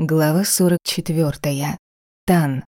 Глава 44. Тан.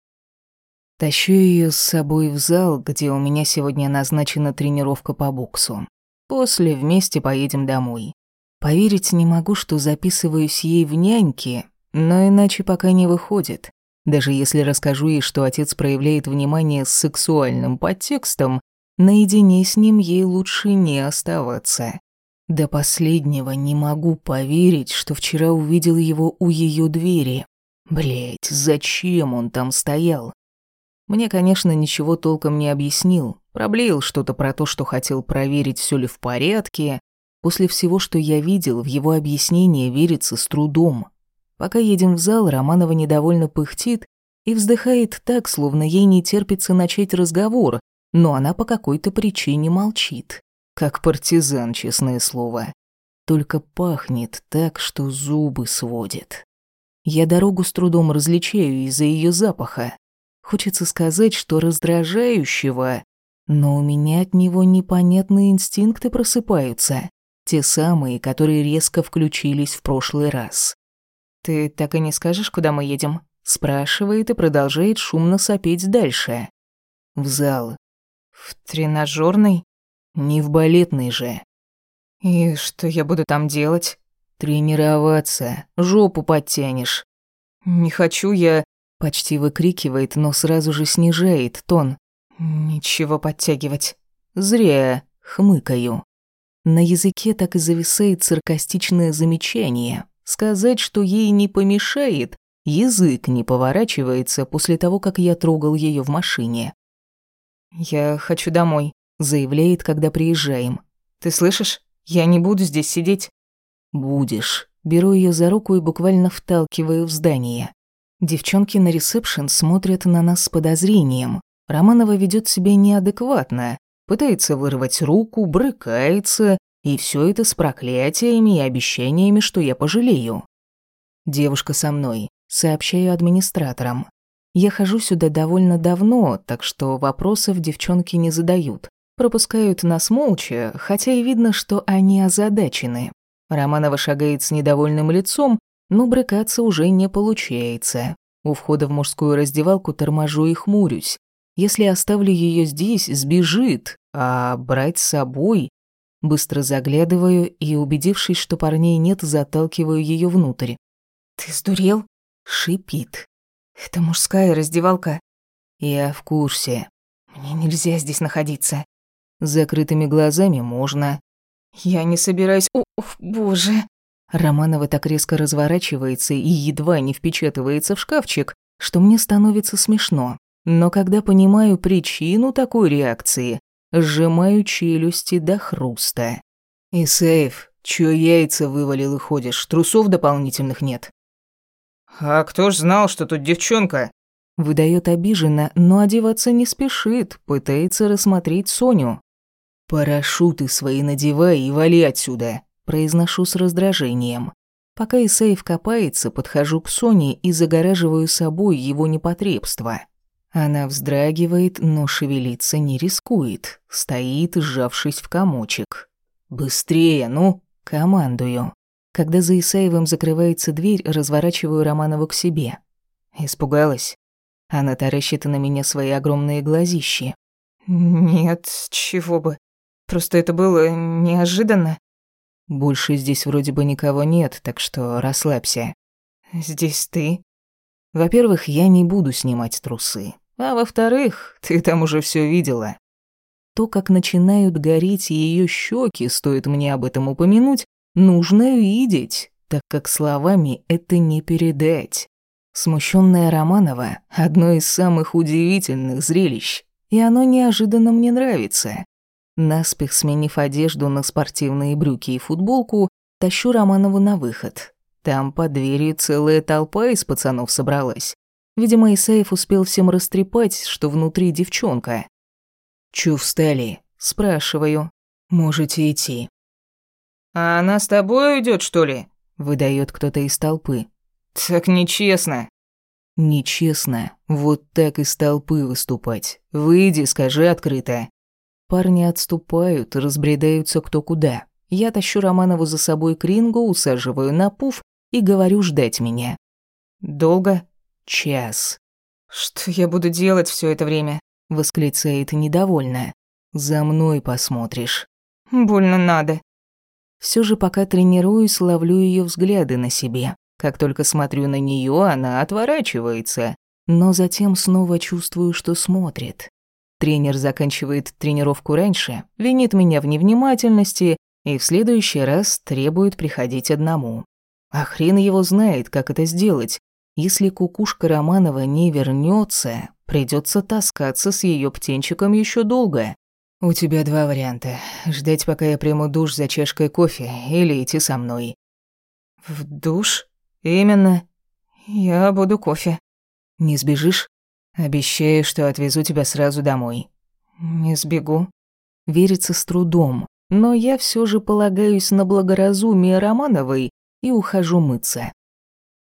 Тащу ее с собой в зал, где у меня сегодня назначена тренировка по боксу. После вместе поедем домой. Поверить не могу, что записываюсь ей в няньки, но иначе пока не выходит. Даже если расскажу ей, что отец проявляет внимание с сексуальным подтекстом, наедине с ним ей лучше не оставаться. До последнего не могу поверить, что вчера увидел его у ее двери. Блять, зачем он там стоял? Мне, конечно, ничего толком не объяснил. Проблеял что-то про то, что хотел проверить, все ли в порядке. После всего, что я видел, в его объяснение верится с трудом. Пока едем в зал, Романова недовольно пыхтит и вздыхает так, словно ей не терпится начать разговор, но она по какой-то причине молчит. Как партизан, честное слово. Только пахнет так, что зубы сводит. Я дорогу с трудом различаю из-за ее запаха. Хочется сказать, что раздражающего, но у меня от него непонятные инстинкты просыпаются. Те самые, которые резко включились в прошлый раз. «Ты так и не скажешь, куда мы едем?» Спрашивает и продолжает шумно сопеть дальше. В зал. «В тренажерный?» Не в балетный же. И что я буду там делать? Тренироваться. Жопу подтянешь. Не хочу я... Почти выкрикивает, но сразу же снижает тон. Ничего подтягивать. Зря. Хмыкаю. На языке так и зависает саркастичное замечание. Сказать, что ей не помешает, язык не поворачивается после того, как я трогал ее в машине. «Я хочу домой», заявляет, когда приезжаем. Ты слышишь? Я не буду здесь сидеть. Будешь. Беру ее за руку и буквально вталкиваю в здание. Девчонки на ресепшн смотрят на нас с подозрением. Романова ведет себя неадекватно, пытается вырвать руку, брыкается, и все это с проклятиями и обещаниями, что я пожалею. Девушка со мной, сообщаю администраторам. Я хожу сюда довольно давно, так что вопросов девчонки не задают. Пропускают нас молча, хотя и видно, что они озадачены. Романова шагает с недовольным лицом, но брыкаться уже не получается. У входа в мужскую раздевалку торможу и хмурюсь. Если оставлю ее здесь, сбежит, а брать с собой... Быстро заглядываю и, убедившись, что парней нет, заталкиваю ее внутрь. «Ты сдурел?» — шипит. «Это мужская раздевалка». «Я в курсе. Мне нельзя здесь находиться. С закрытыми глазами можно. Я не собираюсь... О, боже. Романова так резко разворачивается и едва не впечатывается в шкафчик, что мне становится смешно. Но когда понимаю причину такой реакции, сжимаю челюсти до хруста. «Исаев, чё яйца вывалил и ходишь, трусов дополнительных нет?» «А кто ж знал, что тут девчонка?» Выдает обиженно, но одеваться не спешит, пытается рассмотреть Соню. «Парашюты свои надевай и вали отсюда», – произношу с раздражением. Пока Исаев копается, подхожу к Соне и загораживаю собой его непотребство. Она вздрагивает, но шевелиться не рискует, стоит, сжавшись в комочек. «Быстрее, ну!» – командую. Когда за Исаевым закрывается дверь, разворачиваю Романову к себе. Испугалась. Она таращит на меня свои огромные глазищи. «Нет, чего бы. Просто это было неожиданно. Больше здесь вроде бы никого нет, так что расслабься. Здесь ты. Во-первых, я не буду снимать трусы. А во-вторых, ты там уже все видела. То, как начинают гореть ее щеки, стоит мне об этом упомянуть, нужно видеть, так как словами это не передать. Смущенная Романова – одно из самых удивительных зрелищ, и оно неожиданно мне нравится. Наспех сменив одежду на спортивные брюки и футболку, тащу Романову на выход. Там под дверью целая толпа из пацанов собралась. Видимо, Исаев успел всем растрепать, что внутри девчонка. «Чё встали?» – спрашиваю. «Можете идти». «А она с тобой уйдет, что ли?» – выдает кто-то из толпы. «Так нечестно». «Нечестно. Вот так из толпы выступать. Выйди, скажи открыто. Парни отступают, разбредаются кто куда. Я тащу Романову за собой к рингу, усаживаю на пуф и говорю ждать меня. Долго? Час. Что я буду делать все это время? Восклицает недовольно. За мной посмотришь. Больно надо. Все же пока тренируюсь, ловлю ее взгляды на себе. Как только смотрю на нее, она отворачивается. Но затем снова чувствую, что смотрит. Тренер заканчивает тренировку раньше, винит меня в невнимательности и в следующий раз требует приходить одному. А хрен его знает, как это сделать. Если кукушка Романова не вернется, придется таскаться с ее птенчиком еще долго. У тебя два варианта. Ждать, пока я приму душ за чашкой кофе, или идти со мной. В душ? Именно. Я буду кофе. Не сбежишь? Обещаю, что отвезу тебя сразу домой. Не сбегу. Верится с трудом, но я все же полагаюсь на благоразумие Романовой и ухожу мыться.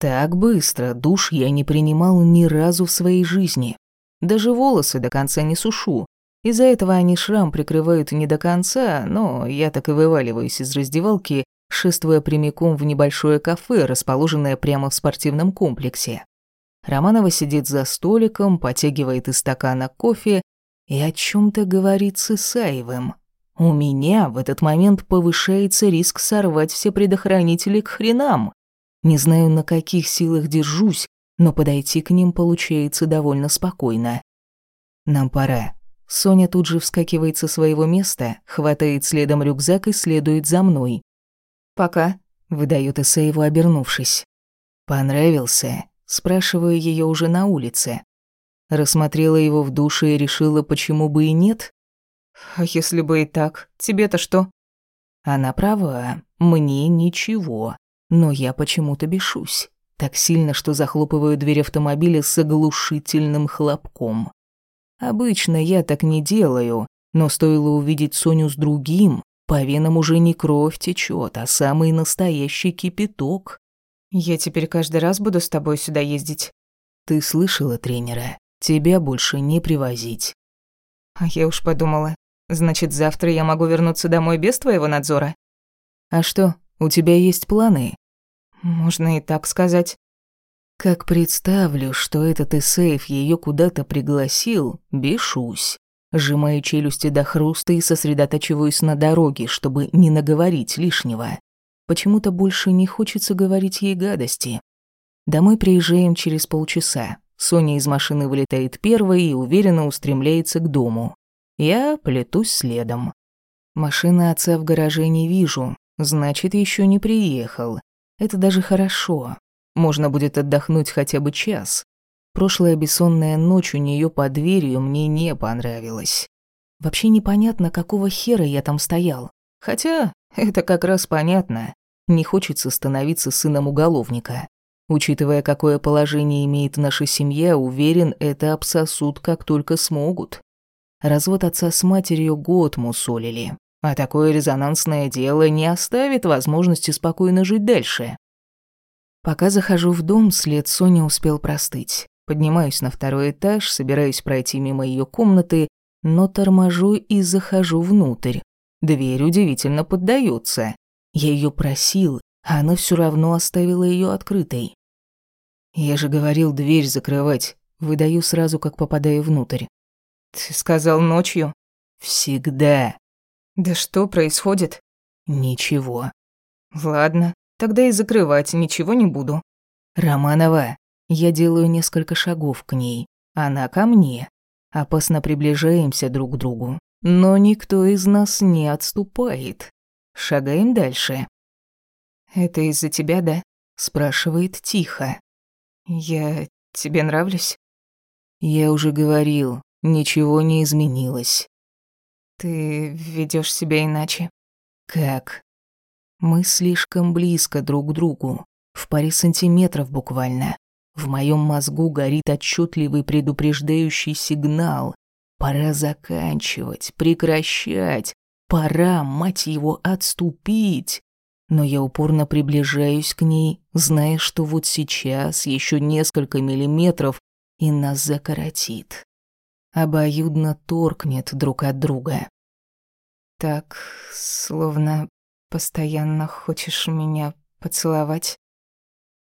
Так быстро душ я не принимал ни разу в своей жизни. Даже волосы до конца не сушу. Из-за этого они шрам прикрывают не до конца, но я так и вываливаюсь из раздевалки, шествуя прямиком в небольшое кафе, расположенное прямо в спортивном комплексе. Романова сидит за столиком, потягивает из стакана кофе и о чем то говорит с Исаевым. У меня в этот момент повышается риск сорвать все предохранители к хренам. Не знаю, на каких силах держусь, но подойти к ним получается довольно спокойно. Нам пора. Соня тут же вскакивает со своего места, хватает следом рюкзак и следует за мной. «Пока», — выдает Исаеву, обернувшись. «Понравился?» — спрашиваю ее уже на улице. Рассмотрела его в душе и решила, почему бы и нет? А если бы и так, тебе-то что? Она права, мне ничего, но я почему-то бешусь. Так сильно, что захлопываю дверь автомобиля с оглушительным хлопком. Обычно я так не делаю, но стоило увидеть Соню с другим, по венам уже не кровь течет, а самый настоящий кипяток. Я теперь каждый раз буду с тобой сюда ездить. Ты слышала тренера? Тебя больше не привозить. А я уж подумала, Значит, завтра я могу вернуться домой без твоего надзора? А что, у тебя есть планы? Можно и так сказать. Как представлю, что этот Исеев ее куда-то пригласил, бешусь. Сжимаю челюсти до хруста и сосредотачиваюсь на дороге, чтобы не наговорить лишнего. Почему-то больше не хочется говорить ей гадости. Домой приезжаем через полчаса. Соня из машины вылетает первой и уверенно устремляется к дому. Я плетусь следом. Машины отца в гараже не вижу, значит, еще не приехал. Это даже хорошо. Можно будет отдохнуть хотя бы час. Прошлая бессонная ночь у нее под дверью мне не понравилась. Вообще непонятно, какого хера я там стоял. Хотя это как раз понятно. Не хочется становиться сыном уголовника. Учитывая, какое положение имеет наша семья, уверен, это обсосут как только смогут. Развод отца с матерью год мусолили, а такое резонансное дело не оставит возможности спокойно жить дальше. Пока захожу в дом, след Сони успел простыть. Поднимаюсь на второй этаж, собираюсь пройти мимо ее комнаты, но торможу и захожу внутрь. Дверь удивительно поддается. Я ее просил, а она все равно оставила ее открытой. Я же говорил дверь закрывать. Выдаю сразу, как попадаю внутрь. Ты сказал ночью? Всегда. Да что происходит? Ничего. Ладно, тогда и закрывать ничего не буду. Романова, я делаю несколько шагов к ней. Она ко мне. Опасно приближаемся друг к другу. Но никто из нас не отступает. Шагаем дальше. «Это из-за тебя, да?» Спрашивает тихо. «Я тебе нравлюсь?» Я уже говорил, Ничего не изменилось. Ты ведешь себя иначе. Как? Мы слишком близко друг к другу, в паре сантиметров буквально. В моем мозгу горит отчетливый предупреждающий сигнал. Пора заканчивать, прекращать. Пора, мать его, отступить. Но я упорно приближаюсь к ней, зная, что вот сейчас еще несколько миллиметров и нас закоротит обоюдно торкнет друг от друга. Так, словно постоянно хочешь меня поцеловать.